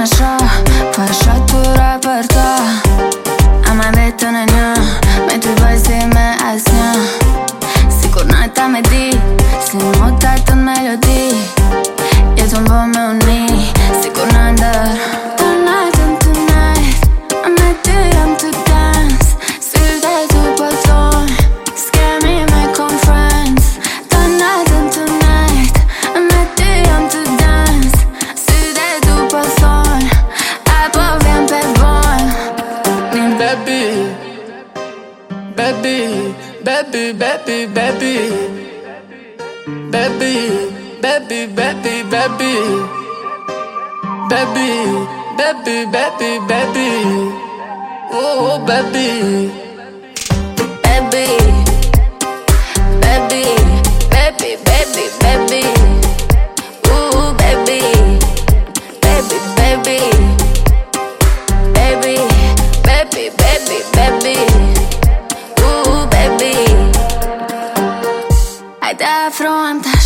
ne so Faccio il tuo reperto A me detto ne gna Mentre poi si me esna Sigurno je ta me di Slim otet on melodi un bome u baby, baby, baby, baby, baby, baby, baby, baby, baby, baby, baby, baby, oh baby. Baby, baby, baby, baby, baby. Ooh, baby, baby, baby, baby, baby, afrontar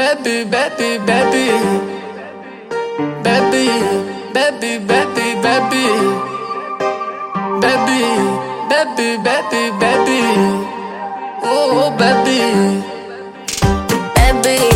baby, baby, baby, baby, baby, baby, baby, baby, baby, baby, baby, oh, oh baby, baby.